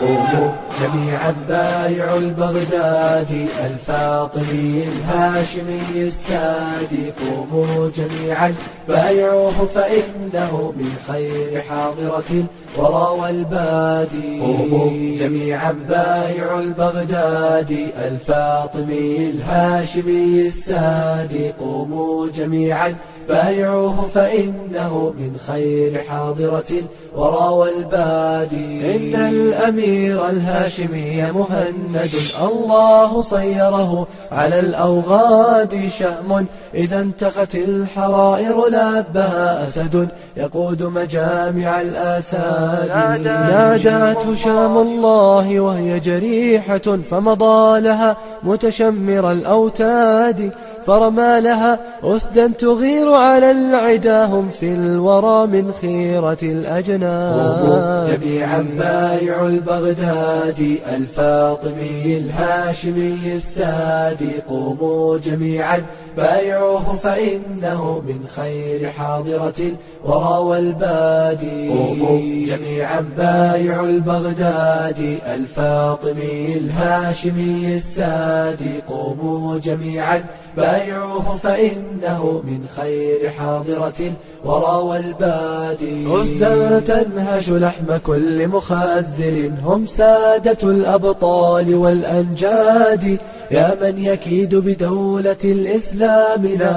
قوموا جميعا بايعوا البغدادي الفاطمي الهاشمي السادي. قوموا جميعا بايعوه فإنه من خير حاضرة ورا والبادي قوموا جميعا بايعوا البغدادي الفاطمي الهاشمي السادي. قوموا جميعا بايعوه فإنه من خير حاضرة. ورا والبادي إن الأمير الهاشمي مهند. الله صيره على الأوغاد شهم إذا انتقت الحرائر لابها أسد. يقود مجامع الآساد. نادته شام الله وهي جريحة. فمضى لها متشمر الأوتاد. فرمى لها أسدا تغير على العداهم في الورى من خيرة الأجناد. جميعا بايع البغدادي الفاطمي الهاشمي السادي. قوموا جميعا بايعوه فإنه من خير حاضرة ورا والبادي. قوموا جميعا بايعوا البغدادي الفاطمي الهاشمي السادي. قوموا جميعا بايعوه فإنه من خير حاضرة. ورا والبادي أسدا تنهش لحم كل مخذل. هم سادة الأبطال والأنجاد. يا من يكيد بدولة الإسلام لا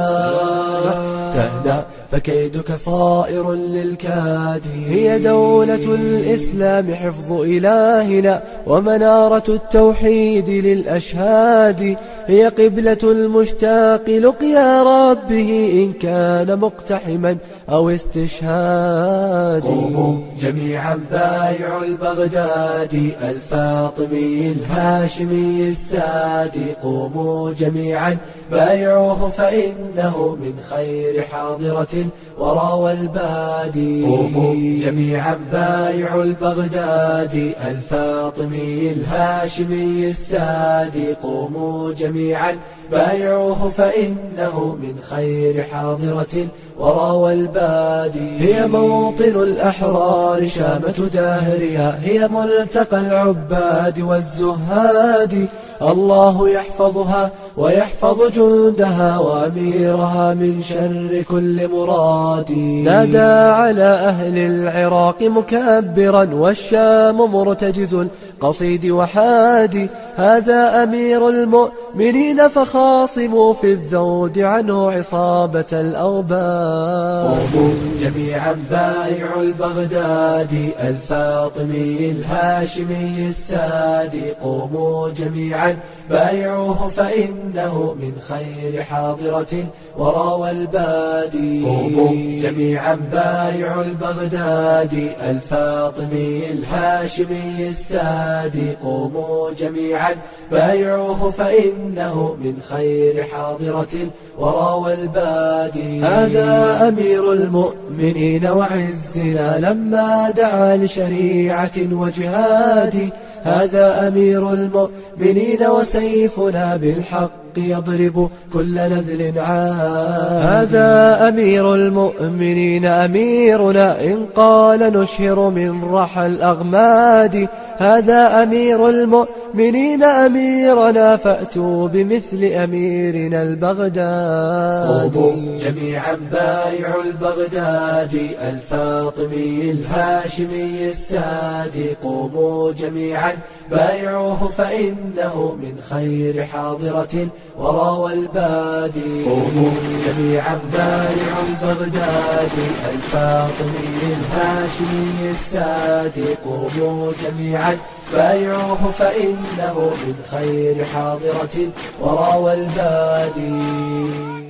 تهنأ فكيدك صائر للكاد هي دولة الإسلام حفظ إلهنا ومنارة التوحيد للأشهاد. هي قبلة المشتاق لقيا ربه إن كان مقتحما أو استشهاد قوموا جميعا بايعوا البغدادي الفاطمي الهاشمي السادي. قوموا جميعا بايعوه فإنه من خير حاضرة. ورا والبادي قوموا جميعا بايعوا البغدادي الفاطمي الهاشمي السادي قوموا جميعا بايعوه فإنه من خير حاضرة. ورا والبادي هي موطن الأحرار شامة داهرها هي ملتقى العباد والزهاد. الله يحفظها ويحفظ جندها وأميرها من شر كل مراد. نادى على أهل العراق مكبرا والشام مرتجز القصيد وحادي هذا أمير المؤمنين. فخاصموا في الذود عنه عصابة الأوباد قوموا جميعا بايعوا البغدادي الفاطمي الهاشمي السادي قوموا جميعا بايعوه فإنه من خير حاضرة ورا والبادي قوموا جميعا بايعوا البغدادي الفاطمي الهاشمي السادي قوموا جميعا بايعوه فإنه من خير حاضرة ورا والبادي هذا أمير المؤمنين وعزنا لما دعا لشريعة وجهاد. هذا أمير المؤمنين وسيفنا بالحق يضرب كل نذل عاد. هذا أمير المؤمنين أميرنا إن قال نشهر من رحى الأغماد. هذا أمير المؤمنين أميرنا فأتوا بمثل أميرنا البغداد جميعا بايعوا البغدادي الفاطمي الهاشمي السادي. قوموا جميعا بايعوه فإنه من خير حاضرة ورا والبادي قوموا جميعا بايعوا البغدادي الفاطمي الهاشمي السادي. قوموا جميعا بايعوه فإنه من خير حاضرة ورا والبادي